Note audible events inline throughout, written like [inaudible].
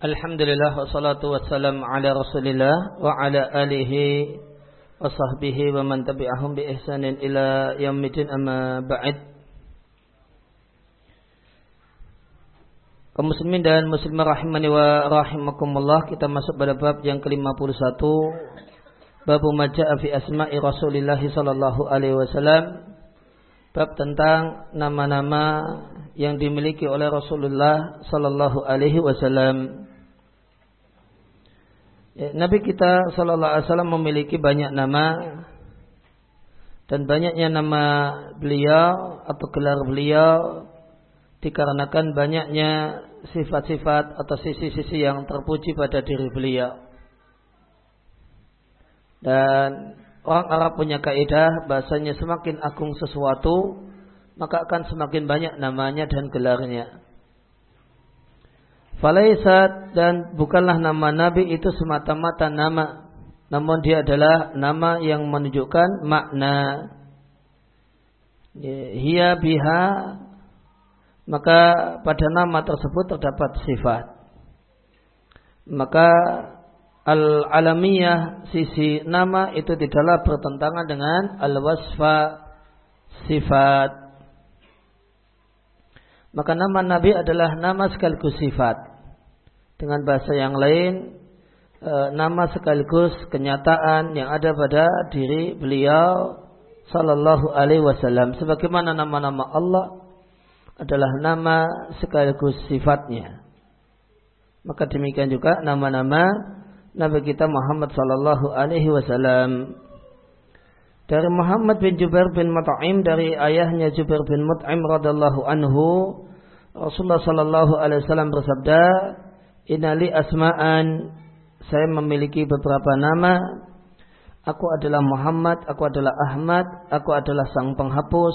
Alhamdulillah wassalatu wassalam ala Rasulillah wa ala alihi wa sahbihi wa man tabi'ahum bi ihsanin ila yaumil amma ba'd. Kaum muslimin dan muslimah rahimani wa rahimakumullah kita masuk pada bab yang ke-51 bab maja'a fi asma'i Rasulillah sallallahu alaihi wasallam bab tentang nama-nama yang dimiliki oleh Rasulullah sallallahu alaihi wasallam. Ya, Nabi kita Sallallahu Alaihi Wasallam memiliki banyak nama dan banyaknya nama beliau atau gelar beliau dikarenakan banyaknya sifat-sifat atau sisi-sisi yang terpuji pada diri beliau. Dan orang Arab punya kaidah bahasanya semakin agung sesuatu maka akan semakin banyak namanya dan gelarnya. Falaisat dan bukanlah nama Nabi itu semata-mata nama. Namun dia adalah nama yang menunjukkan makna. Hia biha maka pada nama tersebut terdapat sifat. Maka al-alamiyah sisi nama itu tidaklah bertentangan dengan al-wasfa sifat. Maka nama Nabi adalah nama sekaligus sifat dengan bahasa yang lain e, nama sekaligus kenyataan yang ada pada diri beliau sallallahu alaihi wasallam. Sebagaimana nama-nama Allah adalah nama sekaligus sifatnya. Maka demikian juga nama-nama Nabi kita Muhammad sallallahu alaihi wasallam. Dari Muhammad bin Jubair bin Mut'im dari ayahnya Jubair bin Mut'im radallahu anhu Rasulullah sallallahu alaihi wasallam bersabda Inali asma'an saya memiliki beberapa nama. Aku adalah Muhammad, aku adalah Ahmad, aku adalah sang penghapus.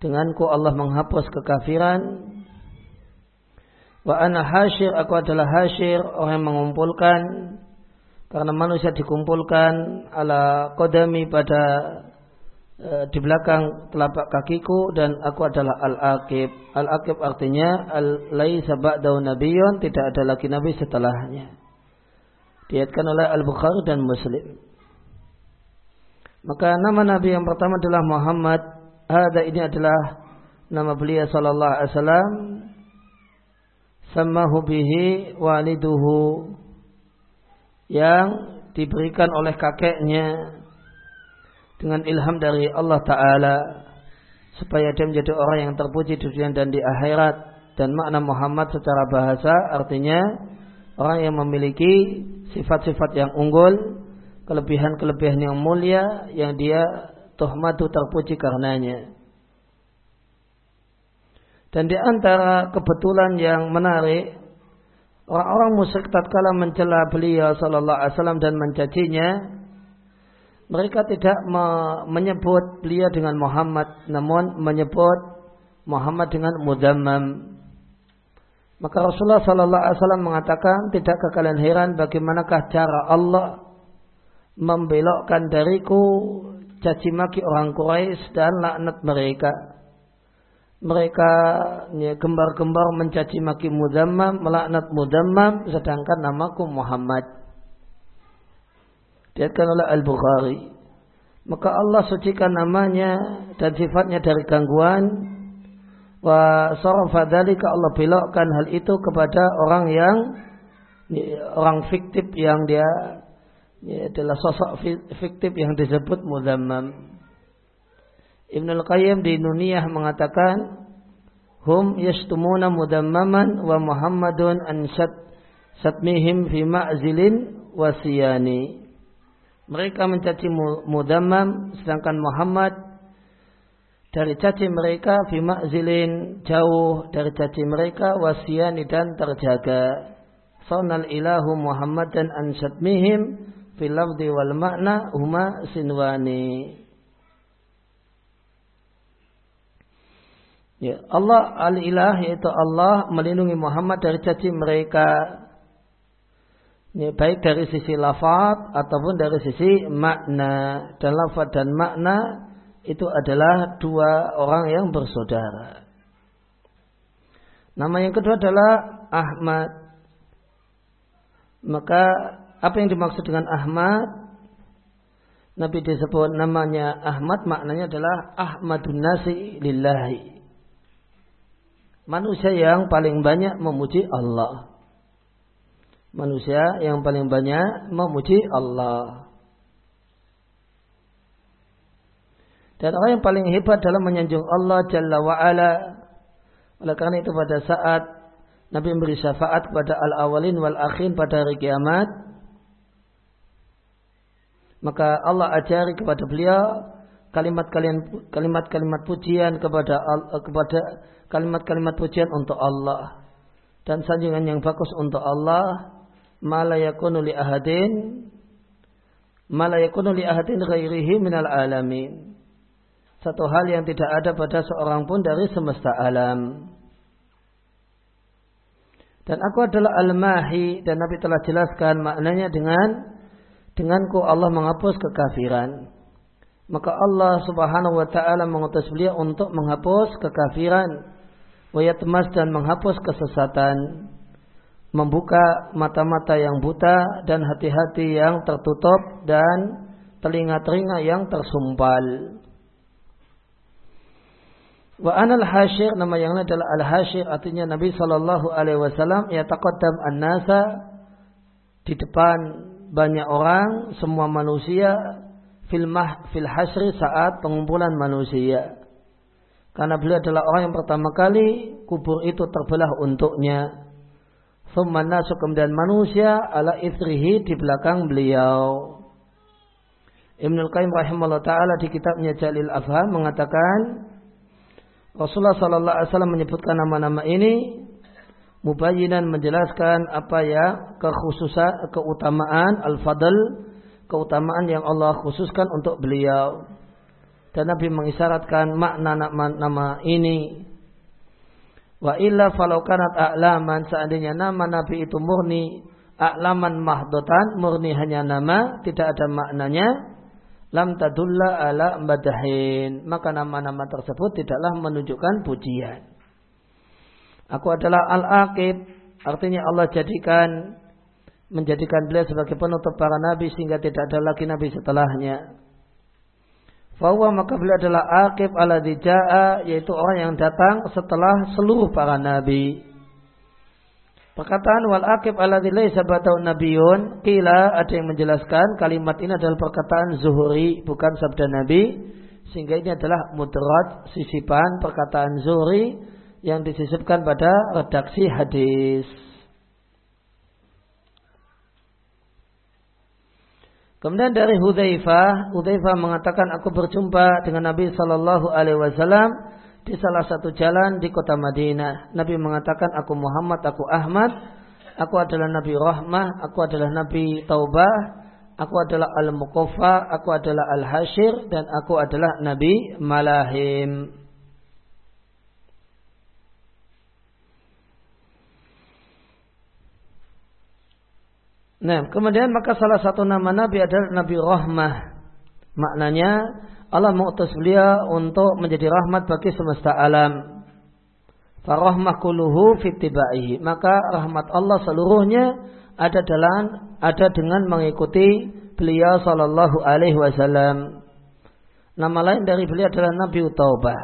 Denganku Allah menghapus kekafiran. Wa ana hasyir, aku adalah hasyir, orang yang mengumpulkan. Karena manusia dikumpulkan ala kodami pada di belakang telapak kakiku dan aku adalah al-aqib. Al-aqib artinya al-laisa ba'dahu nabiyyun, tidak ada lagi nabi setelahnya. Diatkan oleh Al-Bukhari dan Muslim. Maka nama nabi yang pertama adalah Muhammad. Ada ini adalah nama beliau sallallahu alaihi wasallam. Sammahu bihi waliduhu yang diberikan oleh kakeknya dengan ilham dari Allah Ta'ala supaya dia menjadi orang yang terpuji di dunia dan di akhirat dan makna Muhammad secara bahasa artinya orang yang memiliki sifat-sifat yang unggul kelebihan-kelebihan yang mulia yang dia tuhmatu terpuji karenanya. Dan di antara kebetulan yang menarik orang-orang musyrik tatkala mencela beliau sallallahu alaihi wasallam dan mencacinya mereka tidak me menyebut beliau dengan Muhammad namun menyebut Muhammad dengan mudammam maka Rasulullah sallallahu alaihi wasallam mengatakan tidakkah kalian heran bagaimanakah cara Allah membelokkan dariku caci maki orang Quraisy dan laknat mereka. Mereka ya, gembar-gembar mencaci maki mudammam melaknat mudammam sedangkan namaku Muhammad Diatkan oleh Al-Bukhari. Maka Allah sucikan namanya dan sifatnya dari gangguan. Wa sarafa dzalika Allah belokkan hal itu kepada orang yang orang fiktif yang dia ya, adalah sosok fiktif yang disebut muzammam. Ibnul Qayyim di Nuniyah mengatakan hum yashtumuna mudammaman wa Muhammadun an satmihim fi ma'zilin wasiyani. Mereka mencaci mudammam sedangkan Muhammad dari caci mereka fi ma'zilin jauh dari caci mereka wasiyani dan terjaga. Saunal ilahu Muhammad dan ansyadmihim fil lafdi wal makna huma sinwani. Ya, Allah al-ilah yaitu Allah melindungi Muhammad dari caci mereka ini baik dari sisi lafaz ataupun dari sisi makna. Dan lafaz dan makna itu adalah dua orang yang bersaudara. Nama yang kedua adalah Ahmad. Maka apa yang dimaksud dengan Ahmad? Nabi disebut namanya Ahmad maknanya adalah Ahmadun Nasi lillahi. Manusia yang paling banyak memuji Allah. Manusia yang paling banyak memuji Allah. Dan orang yang paling hebat dalam menyanjung Allah Jalla wa'ala. Oleh karena itu pada saat Nabi memberi syafaat kepada al-awalin wal akhin pada hari kiamat. Maka Allah ajari kepada beliau kalimat kalimat kalimat pujian kepada kepada kalimat-kalimat pujian untuk Allah dan sanjungan yang bagus untuk Allah malayakunu li ahadin malayakunu li ahadin ghairihi minal alamin satu hal yang tidak ada pada seorang pun dari semesta alam. Dan aku adalah al-mahi dan Nabi telah jelaskan maknanya dengan denganku Allah menghapus kekafiran. Maka Allah Subhanahu wa taala mengutus beliau untuk menghapus kekafiran, wayatmas dan menghapus kesesatan, membuka mata-mata yang buta dan hati-hati yang tertutup dan telinga-telinga yang tersumpal. Wa anal hasyir nama yang lain adalah al hasyir artinya Nabi sallallahu alaihi wasallam ya taqaddam an-nasa di depan banyak orang semua manusia fil mah fil hasyri saat pengumpulan manusia. Karena beliau adalah orang yang pertama kali kubur itu terbelah untuknya. Thumma nasu kemudian manusia ala istrihi di belakang beliau. Ibnul Qayyim rahimahullah ta'ala di kitabnya Jalil Afham mengatakan Rasulullah Sallallahu Alaihi Wasallam menyebutkan nama-nama ini mubayyinan menjelaskan apa ya kekhususan keutamaan al-fadl keutamaan yang Allah khususkan untuk beliau dan Nabi mengisyaratkan makna nama-nama ini wa illa falau kanat a'laman seandainya nama Nabi itu murni a'laman mahdotan murni hanya nama tidak ada maknanya lam tadulla ala madahin maka nama-nama tersebut tidaklah menunjukkan pujian. Aku adalah al-aqib artinya Allah jadikan menjadikan beliau sebagai penutup para nabi sehingga tidak ada lagi nabi setelahnya Fahuwa maka beliau adalah aqib ala dija'a yaitu orang yang datang setelah seluruh para nabi. Perkataan wal akib alladzi laisa batau nabiyun kila ada yang menjelaskan kalimat ini adalah perkataan Zuhri bukan sabda Nabi sehingga ini adalah mudarat sisipan perkataan Zuhri yang disisipkan pada redaksi hadis. Kemudian dari Hudzaifah, Hudzaifah mengatakan aku berjumpa dengan Nabi sallallahu alaihi wasallam di salah satu jalan di kota Madinah. Nabi mengatakan, aku Muhammad, aku Ahmad, aku adalah Nabi Rahmah, aku adalah Nabi Taubah, aku adalah Al-Muqaffa, aku adalah Al-Hashir, dan aku adalah Nabi Malahim. Nah, kemudian maka salah satu nama Nabi adalah Nabi Rahmah. Maknanya Allah mengutus beliau untuk menjadi rahmat bagi semesta alam. Farahmah kuluhu fitibaihi. Maka rahmat Allah seluruhnya ada dalam ada dengan mengikuti beliau sallallahu alaihi wasallam. Nama lain dari beliau adalah Nabi Taubah.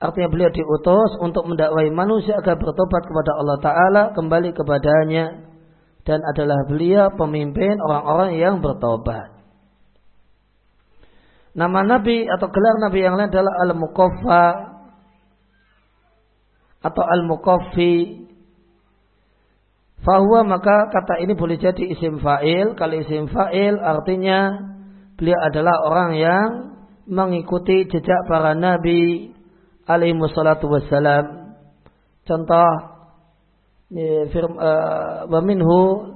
Artinya beliau diutus untuk mendakwai manusia agar bertobat kepada Allah Ta'ala kembali kepadanya. Dan adalah beliau pemimpin orang-orang yang bertobat. Nama Nabi atau gelar Nabi yang lain adalah Al-Mukaffa atau Al-Mukaffi. Fahuwa maka kata ini boleh jadi isim fa'il. Kalau isim fa'il artinya beliau adalah orang yang mengikuti jejak para Nabi alaihi wassalam. Contoh firm, uh, waminhu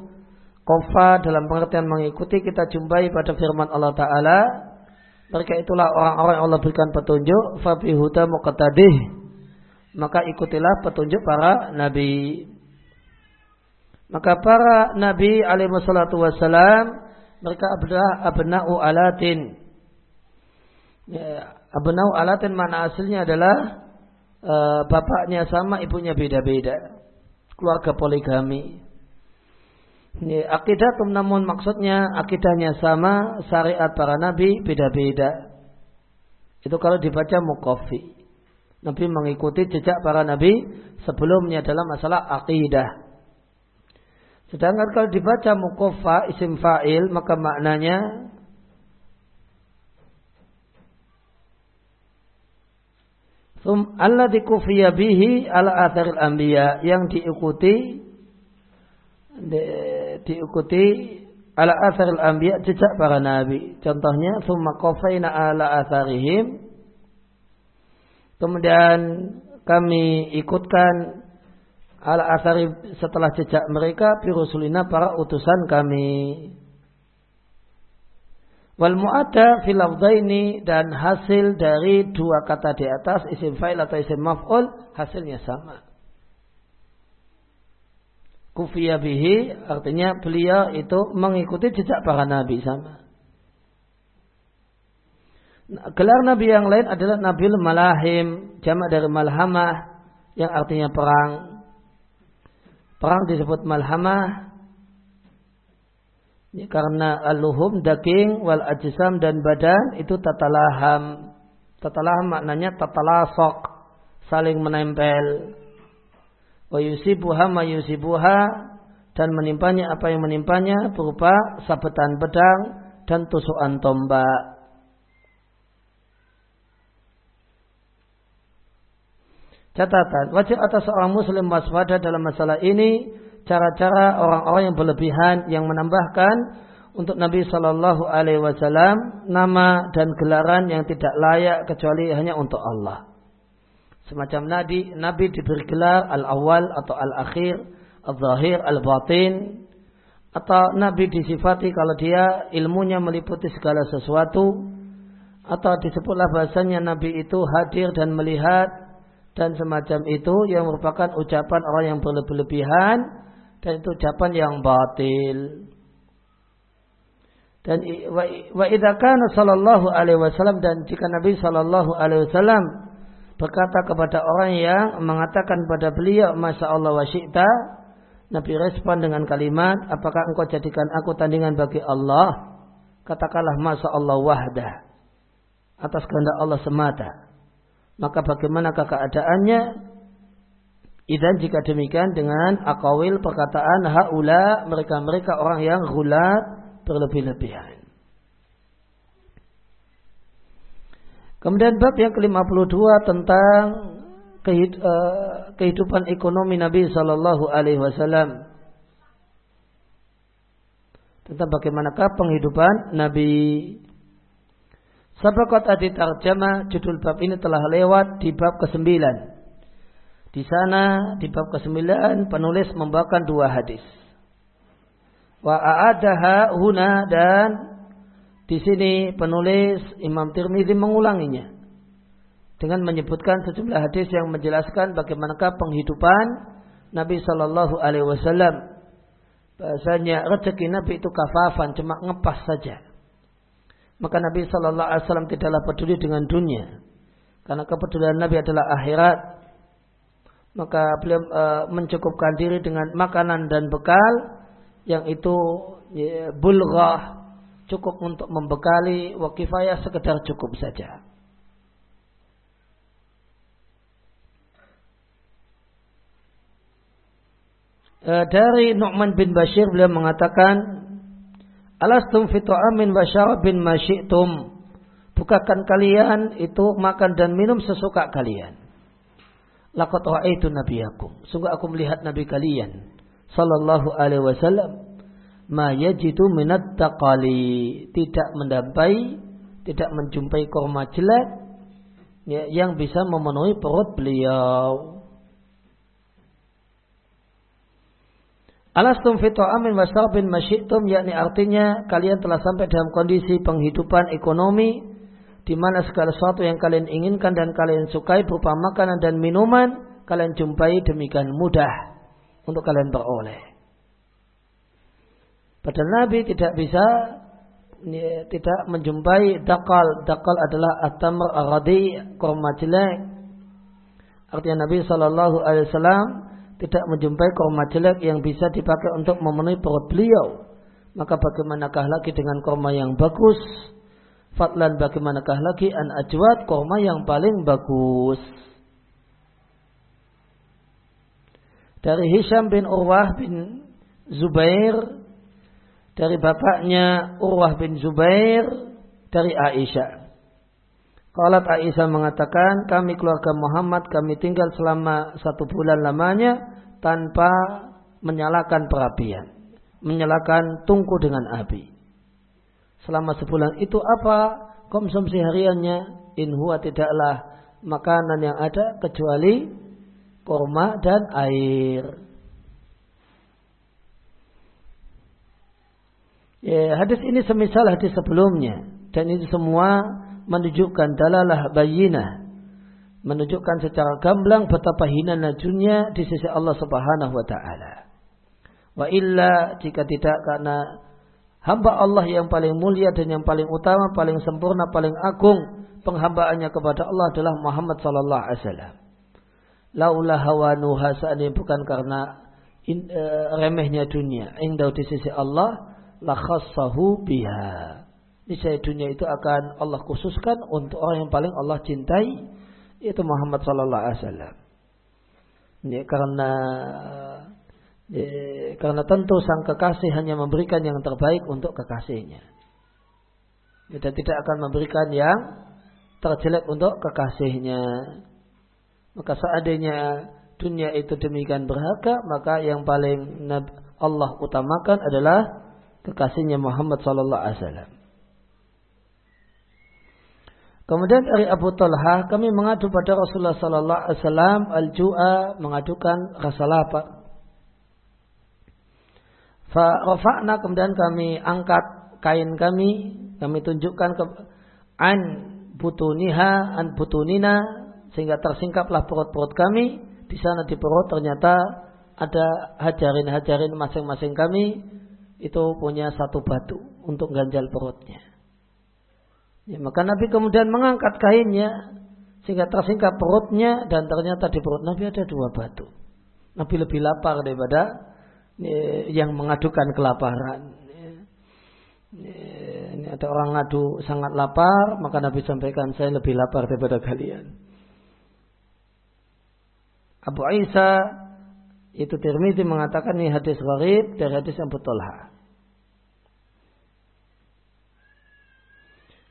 kofa dalam pengertian mengikuti kita jumpai pada firman Allah Ta'ala mereka itulah orang-orang yang Allah berikan petunjuk. Fabi huda muqtadih. Maka ikutilah petunjuk para nabi. Maka para nabi alaihi wassalatu wassalam mereka adalah abna'u alatin. Ya, abna'u alatin mana aslinya adalah uh, bapaknya sama ibunya beda-beda. Keluarga poligami. Ini akidah namun maksudnya akidahnya sama, syariat para nabi beda-beda. Itu kalau dibaca mukofi. Nabi mengikuti jejak para nabi sebelumnya dalam masalah akidah. Sedangkan kalau dibaca mukofa isim fa'il maka maknanya Allah dikufiya bihi ala atharil anbiya yang diikuti di, diikuti ala atharil anbiya jejak para nabi. Contohnya summa qafaina ala atharihim kemudian kami ikutkan ala asari setelah jejak mereka birusulina para utusan kami. Wal mu'adda fil ini dan hasil dari dua kata di atas isim fa'il atau isim maf'ul hasilnya sama. Kufiya bihi artinya beliau itu mengikuti jejak para nabi sama. Nah, gelar nabi yang lain adalah Nabi Malahim, jamak dari malhamah yang artinya perang. Perang disebut malhamah ini karena aluhum daging wal ajisam dan badan itu tatalaham. Tatalaham maknanya tatalasok, saling menempel. Wa yusibuha ma yusibuha dan menimpanya apa yang menimpanya berupa sabetan pedang dan tusukan tombak. Catatan, wajib atas seorang muslim waspada dalam masalah ini cara-cara orang-orang yang berlebihan yang menambahkan untuk Nabi Shallallahu Alaihi Wasallam nama dan gelaran yang tidak layak kecuali hanya untuk Allah. Semacam Nabi, Nabi diberi gelar al-awwal atau al-akhir, al-zahir, al-batin, atau Nabi disifati kalau dia ilmunya meliputi segala sesuatu, atau disebutlah bahasanya Nabi itu hadir dan melihat dan semacam itu yang merupakan ucapan orang yang berlebihan dan itu ucapan yang batil. Dan wa idza kana sallallahu alaihi wasallam dan jika Nabi sallallahu alaihi wasallam berkata kepada orang yang mengatakan pada beliau masa Allah wa syi'ta Nabi respon dengan kalimat apakah engkau jadikan aku tandingan bagi Allah? Katakanlah masa Allah wahdah atas kehendak Allah semata. Maka bagaimanakah keadaannya Idan jika demikian dengan akawil perkataan haula mereka-mereka orang yang gulat berlebih-lebihan. Kemudian bab yang ke-52 tentang eh, kehidupan ekonomi Nabi Shallallahu Alaihi Wasallam tentang bagaimanakah penghidupan Nabi. Sabakat adi tarjama judul bab ini telah lewat di bab ke-9 di sana di bab ke-9 penulis membawakan dua hadis. Wa a'adaha huna dan di sini penulis Imam Tirmidzi mengulanginya dengan menyebutkan sejumlah hadis yang menjelaskan bagaimanakah penghidupan Nabi Shallallahu Alaihi Wasallam. Bahasanya rezeki Nabi itu kafafan, cuma ngepas saja. Maka Nabi Shallallahu Alaihi Wasallam tidaklah peduli dengan dunia, karena kepedulian Nabi adalah akhirat maka beliau e, mencukupkan diri dengan makanan dan bekal yang itu ya, bulghah cukup untuk membekali wakifaya sekedar cukup saja. E, dari Nu'man bin Bashir beliau mengatakan Alastum fitu amin wa syarabin masyitum Bukakan kalian itu makan dan minum sesuka kalian Laqad ra'aitu nabiyakum. Sungguh aku melihat nabi kalian sallallahu alaihi wasallam ma yajidu minat taqali tidak mendampai tidak menjumpai korma jelek ya, yang bisa memenuhi perut beliau. Alastum fi ta'amin wa syarbin masyitum yakni artinya kalian telah sampai dalam kondisi penghidupan ekonomi di mana segala sesuatu yang kalian inginkan dan kalian sukai berupa makanan dan minuman kalian jumpai demikian mudah untuk kalian beroleh. Padahal Nabi tidak bisa tidak menjumpai dakal. Dakal adalah atamr aradi kurma jelek. Artinya Nabi Shallallahu Alaihi Wasallam tidak menjumpai korma jelek yang bisa dipakai untuk memenuhi perut beliau. Maka bagaimanakah lagi dengan korma yang bagus? Fatlan bagaimanakah lagi an ajwad korma yang paling bagus? Dari Hisham bin Urwah bin Zubair dari bapaknya Urwah bin Zubair dari Aisyah. Qalat Aisyah mengatakan, kami keluarga Muhammad, kami tinggal selama satu bulan lamanya tanpa menyalakan perapian. Menyalakan tungku dengan api. Selama sebulan itu apa konsumsi hariannya? In huwa tidaklah makanan yang ada kecuali korma dan air. Ya, hadis ini semisal hadis sebelumnya dan ini semua menunjukkan dalalah bayinah menunjukkan secara gamblang betapa hina dunia di sisi Allah Subhanahu wa taala. Wa illa jika tidak karena hamba Allah yang paling mulia dan yang paling utama, paling sempurna, paling agung penghambaannya kepada Allah adalah Muhammad sallallahu alaihi wasallam. Laula hawanuha ini bukan karena in, uh, remehnya dunia, indah di sisi Allah la khassahu biha niscaya dunia itu akan Allah khususkan untuk orang yang paling Allah cintai yaitu Muhammad sallallahu alaihi wasallam. Ya, karena ya, karena tentu sang kekasih hanya memberikan yang terbaik untuk kekasihnya. Ya, dan tidak akan memberikan yang terjelek untuk kekasihnya. Maka seandainya dunia itu demikian berharga, maka yang paling Allah utamakan adalah kekasihnya Muhammad sallallahu alaihi wasallam. Kemudian dari Abu Talha kami mengadu pada Rasulullah Sallallahu Alaihi Wasallam al-ju'a mengadukan rasa lapar. Farafa'na kemudian kami angkat kain kami, kami tunjukkan ke an butuniha an butunina sehingga tersingkaplah perut-perut kami. Di sana di perut ternyata ada hajarin-hajarin masing-masing kami itu punya satu batu untuk ganjal perutnya. Ya, maka Nabi kemudian mengangkat kainnya sehingga tersingkap perutnya dan ternyata di perut Nabi ada dua batu. Nabi lebih lapar daripada yang mengadukan kelaparan. Ya, ini ada orang ngadu sangat lapar, maka Nabi sampaikan saya lebih lapar daripada kalian. Abu Isa itu Tirmidzi mengatakan ini hadis gharib dari hadis yang betul.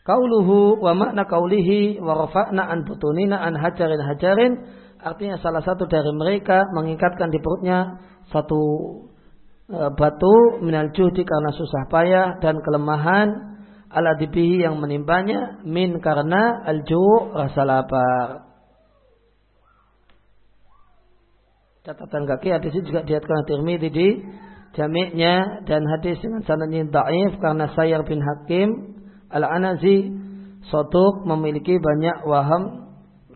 Kauluhu wa makna kaulihi wa rafa'na an butunina an hajarin hajarin artinya salah satu dari mereka mengikatkan di perutnya satu batu minal juhdi karena susah payah dan kelemahan ala dibihi yang menimpanya min karena alju rasa lapar. Catatan kaki hadis ini juga diatkan Tirmidzi di jamiknya dan hadis dengan sanadnya dhaif karena Sayyar bin Hakim Al-Anazi Sotuk memiliki banyak waham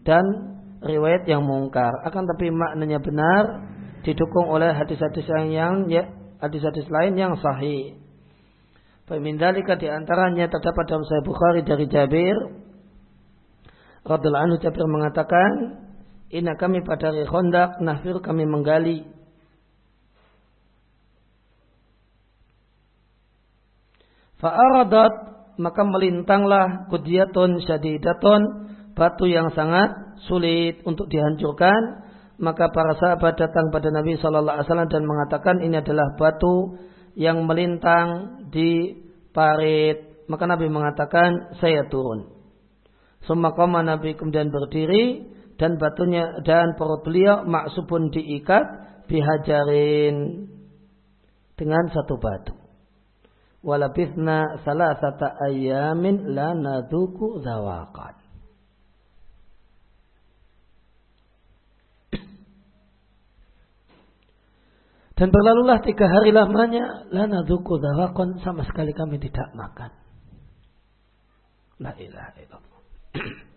dan riwayat yang mungkar. Akan tapi maknanya benar didukung oleh hadis-hadis yang ya, hadis-hadis lain yang sahih. Pemindalika di antaranya terdapat dalam Sahih Bukhari dari Jabir radhiallahu anhu. Jabir mengatakan, "Inna kami pada hari Khandaq nafir kami menggali. Fa'aradat maka melintanglah kudiyatun syadidatun batu yang sangat sulit untuk dihancurkan maka para sahabat datang pada Nabi Shallallahu Alaihi Wasallam dan mengatakan ini adalah batu yang melintang di parit. Maka Nabi mengatakan saya turun. Semua Nabi kemudian berdiri dan batunya dan perut beliau maksupun diikat bihajarin dengan satu batu. Walabithna salasata ayamin la zawaqan. Dan berlalulah tiga hari lamanya, la nadhuku zawaqan sama sekali kami tidak makan. La ilaha illallah. [clears throat]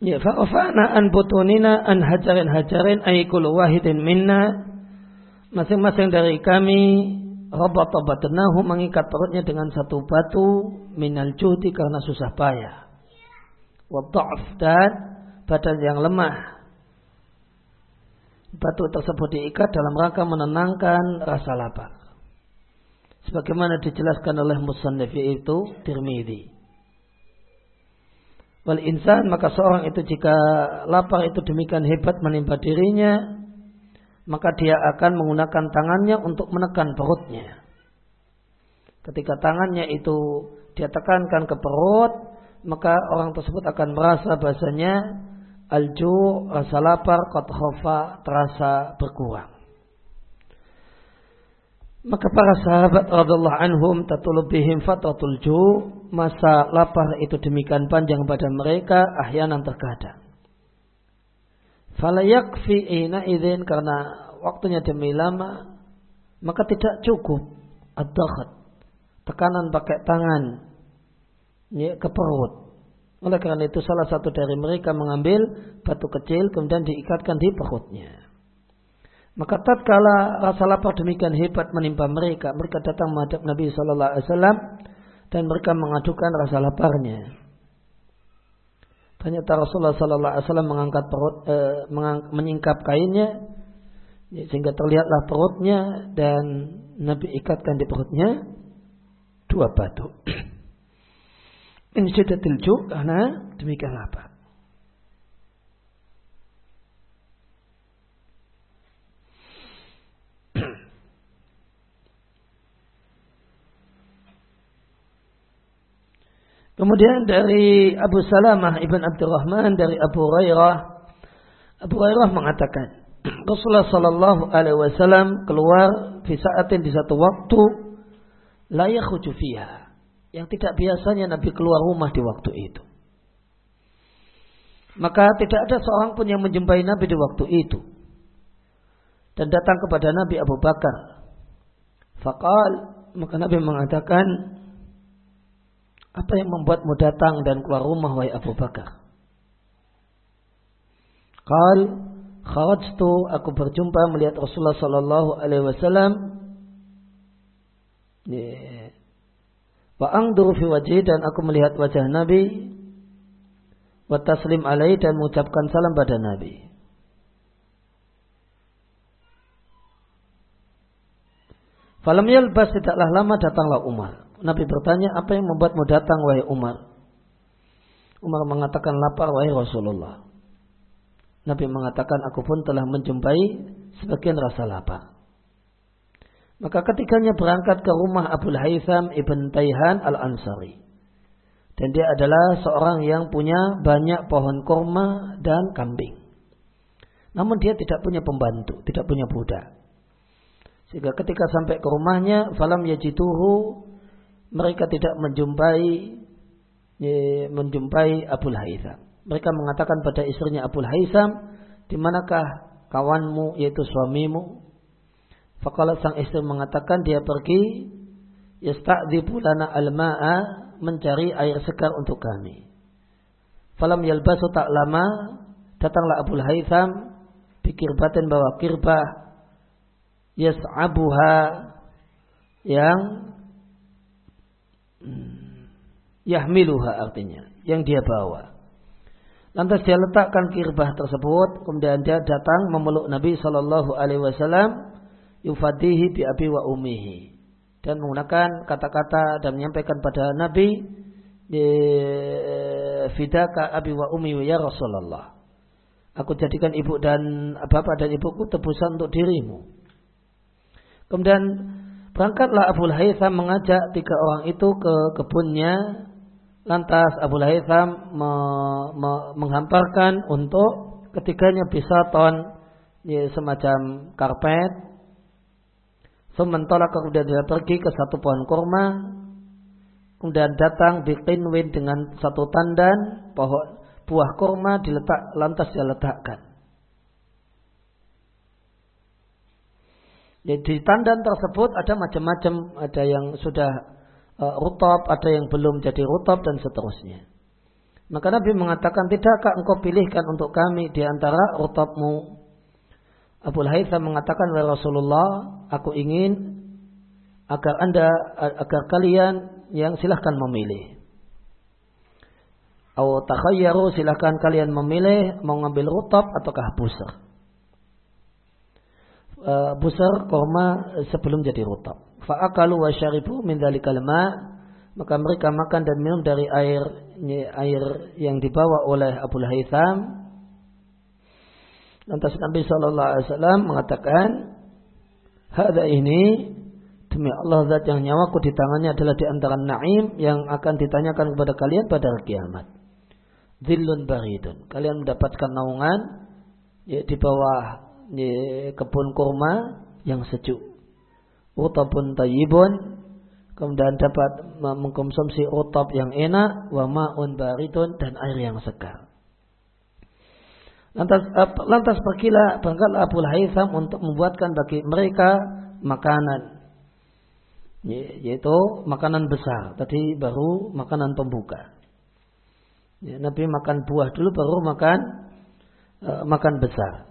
Ya, fa'afana an butunina an hajarin hajarin ayikul wahidin minna. Masing-masing dari kami rabat-rabatnahu mengikat perutnya dengan satu batu minal judi karena susah payah. Wadha'f dan badan yang lemah. Batu tersebut diikat dalam rangka menenangkan rasa lapar. Sebagaimana dijelaskan oleh Musannif itu Tirmidzi. Wal insan maka seorang itu jika lapar itu demikian hebat menimpa dirinya, maka dia akan menggunakan tangannya untuk menekan perutnya. Ketika tangannya itu dia tekankan ke perut, maka orang tersebut akan merasa bahasanya alju rasa lapar qad terasa berkurang. Maka para sahabat radhiallahu anhum tatulub bihim fatwatul ju masa lapar itu demikian panjang pada mereka ahyanan terkadang. Fala yakfi ina idzin karena waktunya demi lama maka tidak cukup ad tekanan pakai tangan ya, ke perut oleh karena itu salah satu dari mereka mengambil batu kecil kemudian diikatkan di perutnya. Maka tatkala rasa lapar demikian hebat menimpa mereka, mereka datang menghadap Nabi Shallallahu Alaihi Wasallam dan mereka mengadukan rasa laparnya. Ternyata Rasulullah Shallallahu Alaihi Wasallam mengangkat perut, mengang, menyingkap kainnya ya, sehingga terlihatlah perutnya dan Nabi ikatkan di perutnya dua batu. [clears throat] Ini sudah ju karena demikian lapar. [clears throat] Kemudian dari Abu Salamah ibn Abdurrahman dari Abu Hurairah Abu Hurairah mengatakan [clears throat] Rasulullah Sallallahu Alaihi Wasallam keluar di saatin di satu waktu layak fiha yang tidak biasanya Nabi keluar rumah di waktu itu. Maka tidak ada seorang pun yang menjumpai Nabi di waktu itu. Dan datang kepada Nabi Abu Bakar. Fakal, maka Nabi mengatakan, apa yang membuatmu datang dan keluar rumah wahai Abu Bakar? Kal, kharajtu aku berjumpa melihat Rasulullah sallallahu alaihi wasallam Wa angdur fi wajhi dan aku melihat wajah Nabi. Wa taslim alaih dan mengucapkan salam pada Nabi. Falam yalbas tidaklah lama datanglah Umar. Nabi bertanya, apa yang membuatmu datang wahai Umar? Umar mengatakan lapar wahai Rasulullah. Nabi mengatakan aku pun telah menjumpai sebagian rasa lapar. Maka ketiganya berangkat ke rumah Abu Haytham ibn Taihan al-Ansari. Dan dia adalah seorang yang punya banyak pohon korma dan kambing. Namun dia tidak punya pembantu, tidak punya budak. Sehingga ketika sampai ke rumahnya, falam yajituhu, mereka tidak menjumpai menjumpai Abu Haytham. Mereka mengatakan pada istrinya Abu Haytham, di manakah kawanmu yaitu suamimu? Fakalat sang istri mengatakan dia pergi yasta'dzibu lana al-ma'a mencari air segar untuk kami. Falam yalbasu tak lama datanglah Abu Haytham pikir batin bahwa kirbah yas'abuha yang yahmiluha artinya yang dia bawa. Lantas dia letakkan kirbah tersebut, kemudian dia datang memeluk Nabi Shallallahu Alaihi Wasallam yufadihi bi abi wa umihi dan menggunakan kata-kata dan menyampaikan pada Nabi fidaka abi wa umi ya Rasulullah. Aku jadikan ibu dan bapak dan ibuku tebusan untuk dirimu. Kemudian berangkatlah Abu Haytham mengajak tiga orang itu ke kebunnya. Lantas Abu Haytham me, me, menghamparkan untuk ketiganya bisa ton semacam karpet Sementara kemudian dia pergi ke satu pohon kurma. Kemudian datang bikin win dengan satu tandan pohon buah kurma diletak lantas dia letakkan. Jadi di tandan tersebut ada macam-macam, ada yang sudah uh, rutop, ada yang belum jadi rutop dan seterusnya. Maka Nabi mengatakan, tidakkah engkau pilihkan untuk kami di antara rutopmu Abu Haytham mengatakan kepada Rasulullah, aku ingin agar anda, agar kalian yang silahkan memilih. Au takhayyaru silahkan kalian memilih mau ngambil rutab ataukah busar. Uh, busar korma sebelum jadi rutab. Fa'akalu wa syaribu min dhalikal maka mereka makan dan minum dari air air yang dibawa oleh Abu Haytham. Lantas Nabi Shallallahu Alaihi Wasallam mengatakan, "Hada ini demi Allah zat yang nyawaku di tangannya adalah di antara naim yang akan ditanyakan kepada kalian pada hari kiamat." Zillun baridun. Kalian mendapatkan naungan ya, di bawah ya, kebun kurma yang sejuk. Utabun tayyibun. Kemudian dapat mengkonsumsi utab yang enak. Wa ma'un baridun. Dan air yang segar. Lantas, lantas pergilah berangkat Abu Haytham untuk membuatkan bagi mereka makanan. Yaitu makanan besar. Tadi baru makanan pembuka. Ya, Nabi makan buah dulu baru makan uh, makan besar.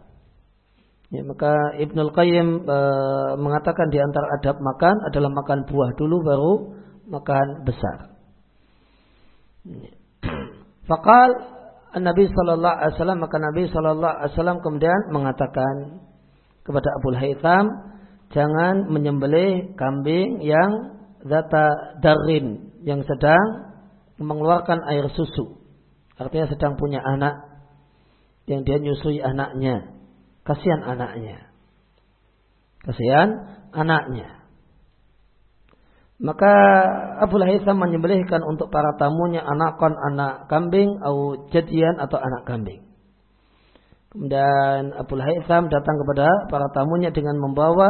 Ya, maka Ibnul Qayyim uh, mengatakan di antara adab makan adalah makan buah dulu baru makan besar. Ya. [clears throat] Fakal Nabi Sallallahu Alaihi Wasallam maka Nabi Sallallahu Alaihi Wasallam kemudian mengatakan kepada Abu Haytham jangan menyembelih kambing yang data darin yang sedang mengeluarkan air susu Artinya sedang punya anak yang dia nyusui anaknya. Kasihan anaknya. Kasihan anaknya. Maka Abu Haytham menyembelihkan untuk para tamunya anakon anak kambing atau jadian atau anak kambing. Kemudian Abu Haytham datang kepada para tamunya dengan membawa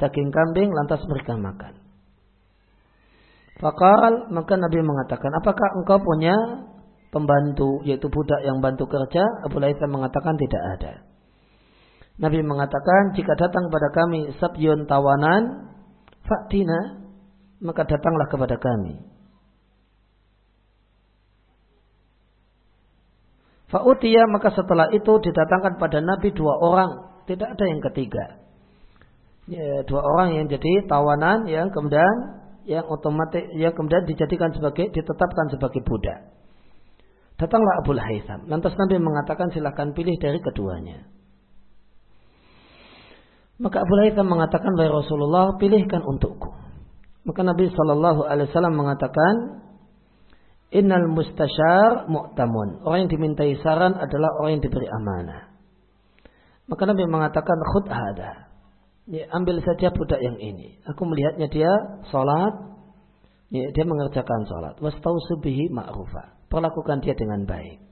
daging kambing lantas mereka makan. Fakal maka Nabi mengatakan, apakah engkau punya pembantu yaitu budak yang bantu kerja Abu Laitham mengatakan tidak ada Nabi mengatakan jika datang kepada kami sabyun tawanan faktina maka datanglah kepada kami Fa'utia maka setelah itu didatangkan pada Nabi dua orang tidak ada yang ketiga ya, dua orang yang jadi tawanan yang kemudian yang otomatis yang kemudian dijadikan sebagai ditetapkan sebagai budak Datanglah Abu Haytham. Lantas Nabi mengatakan silahkan pilih dari keduanya. Maka Abu Haytham mengatakan, Wahai Rasulullah, pilihkan untukku. Maka Nabi Shallallahu Alaihi Wasallam mengatakan, Innal mustasyar mu'tamun. Orang yang dimintai saran adalah orang yang diberi amanah. Maka Nabi mengatakan, khud hada. Ya, ambil saja budak yang ini. Aku melihatnya dia sholat. Ya, dia mengerjakan sholat. Wastausu bihi ma'rufah perlakukan dia dengan baik.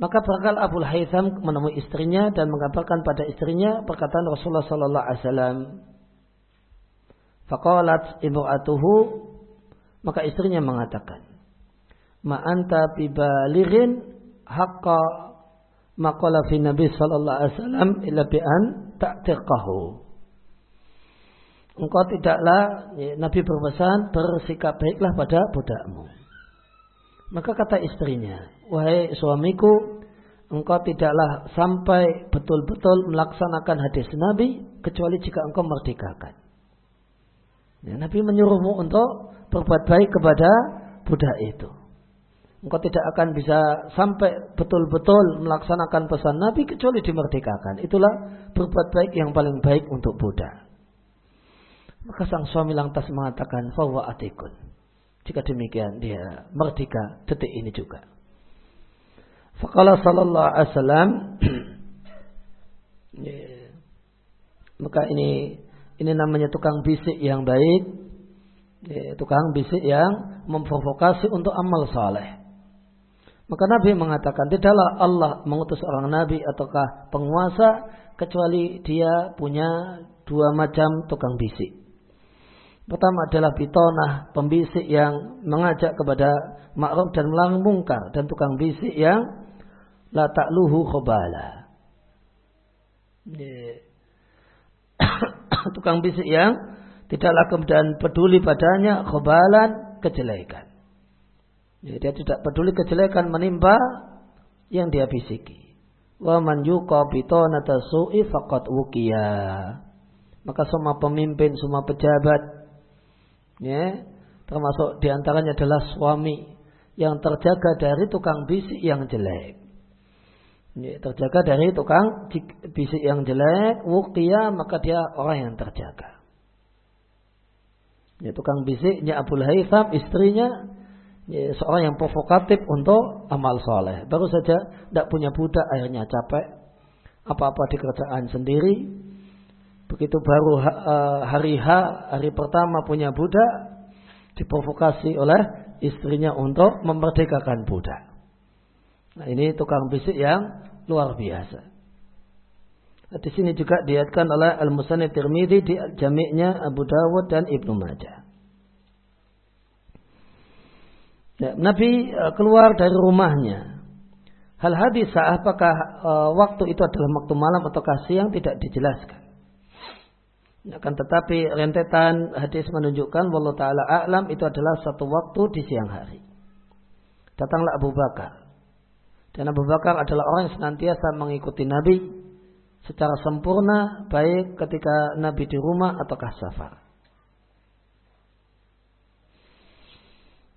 Maka bakal Abu Haytham menemui istrinya dan mengabarkan pada istrinya perkataan Rasulullah sallallahu alaihi wasallam. Faqalat imra'atuhu maka istrinya mengatakan, "Ma anta bibalighin haqqa maqala fi Nabi sallallahu alaihi wasallam illa bi an ta'tiqahu." Engkau tidaklah ya, Nabi berpesan bersikap baiklah pada budakmu. Maka kata istrinya, wahai suamiku, engkau tidaklah sampai betul-betul melaksanakan hadis Nabi kecuali jika engkau merdekakan. Ya, Nabi menyuruhmu untuk berbuat baik kepada budak itu. Engkau tidak akan bisa sampai betul-betul melaksanakan pesan Nabi kecuali dimerdekakan. Itulah berbuat baik yang paling baik untuk budak. Maka sang suami lantas mengatakan, Fawa atikun. Jika demikian dia merdeka detik ini juga. Fakala sallallahu alaihi wasallam [clears throat] ya. maka ini ini namanya tukang bisik yang baik, tukang bisik yang memprovokasi untuk amal saleh. Maka Nabi mengatakan tidaklah Allah mengutus orang Nabi ataukah penguasa kecuali dia punya dua macam tukang bisik. Pertama adalah bitonah, pembisik yang mengajak kepada ma'ruf dan melarang mungkar dan tukang bisik yang la ta'luhu khobala. [coughs] tukang bisik yang tidaklah kemudian peduli padanya khobalan kejelekan. Jadi dia tidak peduli kejelekan menimpa yang dia bisiki. Wa man yuqa su'i faqad wukiya. Maka semua pemimpin, semua pejabat ya termasuk di antaranya adalah suami yang terjaga dari tukang bisik yang jelek. Ini terjaga dari tukang bisik yang jelek, wukia maka dia orang yang terjaga. Ini tukang bisiknya Abu Haytham, istrinya ya, seorang yang provokatif untuk amal soleh. Baru saja tidak punya budak, akhirnya capek. Apa-apa di kerjaan sendiri. Begitu baru uh, hari H, hari pertama punya budak, diprovokasi oleh istrinya untuk memerdekakan budak. Nah ini tukang bisik yang luar biasa. Nah, di sini juga diatkan oleh Al-Musanid Tirmidzi di jamiknya Abu Dawud dan Ibnu Majah. Nah, Nabi uh, keluar dari rumahnya. Hal hadis apakah uh, waktu itu adalah waktu malam atau siang tidak dijelaskan. Akan tetapi rentetan hadis menunjukkan wallahu taala a'lam itu adalah satu waktu di siang hari. Datanglah Abu Bakar. Dan Abu Bakar adalah orang yang senantiasa mengikuti Nabi secara sempurna baik ketika Nabi di rumah ataukah safar.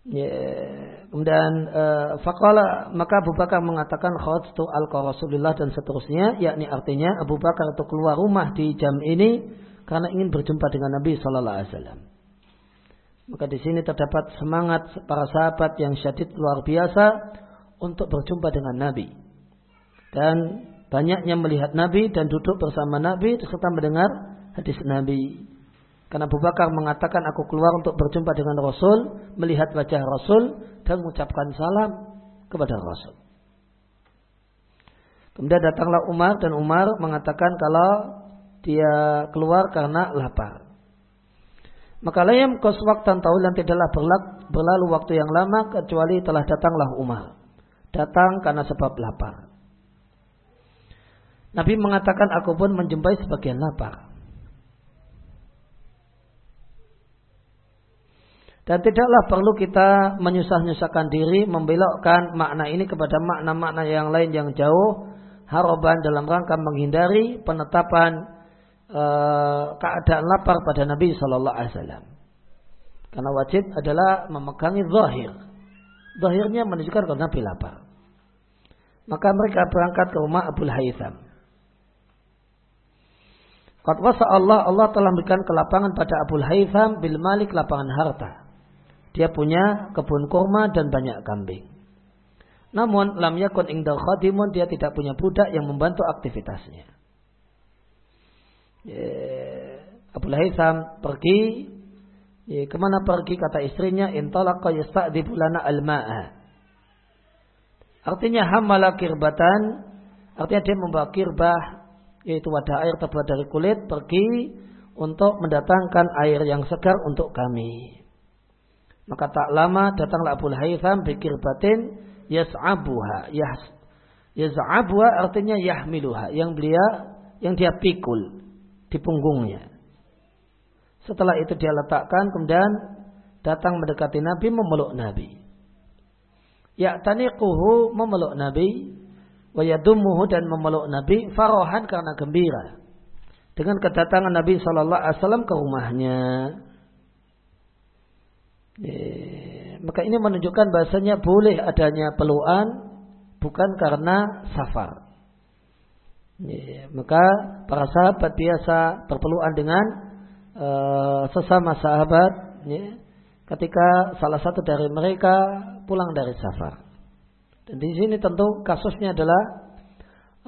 Ya, kemudian uh, fakala maka Abu Bakar mengatakan khawatu al Rasulullah dan seterusnya yakni artinya Abu Bakar itu keluar rumah di jam ini karena ingin berjumpa dengan Nabi Shallallahu Alaihi Wasallam. Maka di sini terdapat semangat para sahabat yang syadid luar biasa untuk berjumpa dengan Nabi. Dan banyaknya melihat Nabi dan duduk bersama Nabi serta mendengar hadis Nabi. Karena Abu Bakar mengatakan aku keluar untuk berjumpa dengan Rasul, melihat wajah Rasul dan mengucapkan salam kepada Rasul. Kemudian datanglah Umar dan Umar mengatakan kalau dia keluar karena lapar. Maka layam kos waktu tahulan tidaklah berlalu waktu yang lama kecuali telah datanglah Umar datang karena sebab lapar. Nabi mengatakan aku pun menjumpai sebagian lapar. Dan tidaklah perlu kita menyusah-nyusahkan diri membelokkan makna ini kepada makna-makna yang lain yang jauh haroban dalam rangka menghindari penetapan e, keadaan lapar pada Nabi Shallallahu Alaihi Wasallam. Karena wajib adalah memegangi zahir. Zahirnya menunjukkan kalau Nabi lapar. Maka mereka berangkat ke rumah Abu Haytham. Wasa Allah, Allah telah memberikan kelapangan pada Abu Haytham bil malik lapangan harta. Dia punya kebun kurma dan banyak kambing. Namun lam yakun ingdal khadimun dia tidak punya budak yang membantu aktivitasnya. Abu Haytham pergi ke mana pergi kata istrinya intalaqa yasta'dibu lana al-ma'a Artinya hamala kirbatan, artinya dia membawa kirbah, yaitu wadah air terbuat dari kulit, pergi untuk mendatangkan air yang segar untuk kami. Maka tak lama datanglah Abu Haytham bikir batin yas'abuha. Yas, yas'abuha artinya yahmiluha. Yang beliau, yang dia pikul di punggungnya. Setelah itu dia letakkan kemudian datang mendekati Nabi memeluk Nabi ya taniquhu memeluk Nabi wa yadumuhu dan memeluk Nabi farohan karena gembira dengan kedatangan Nabi Wasallam ke rumahnya. Maka ini menunjukkan bahasanya boleh adanya peluan bukan karena safar. Maka para sahabat biasa berpeluan dengan e, sesama sahabat. E, ketika salah satu dari mereka pulang dari safar. Dan di sini tentu kasusnya adalah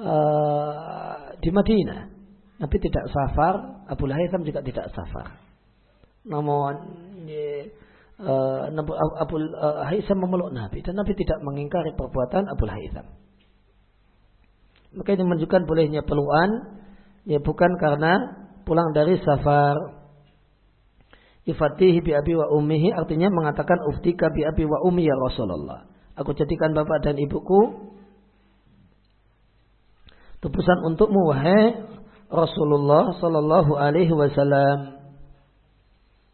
uh, di Madinah. Nabi tidak safar, Abu Haytham juga tidak safar. Namun uh, Abu uh, Haytham memeluk Nabi dan Nabi tidak mengingkari perbuatan Abu Haytham. Maka ini menunjukkan bolehnya peluan ya bukan karena pulang dari safar ifatihi bi abi wa ummihi artinya mengatakan uftika bi abi wa ummi ya Rasulullah. Aku jadikan bapak dan ibuku tebusan untukmu wahai Rasulullah sallallahu alaihi wasallam.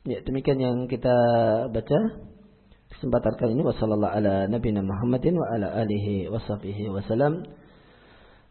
Ya, demikian yang kita baca kesempatan kali ini wasallallahu ala nabiyina Muhammadin wa ala alihi washabihi wasallam.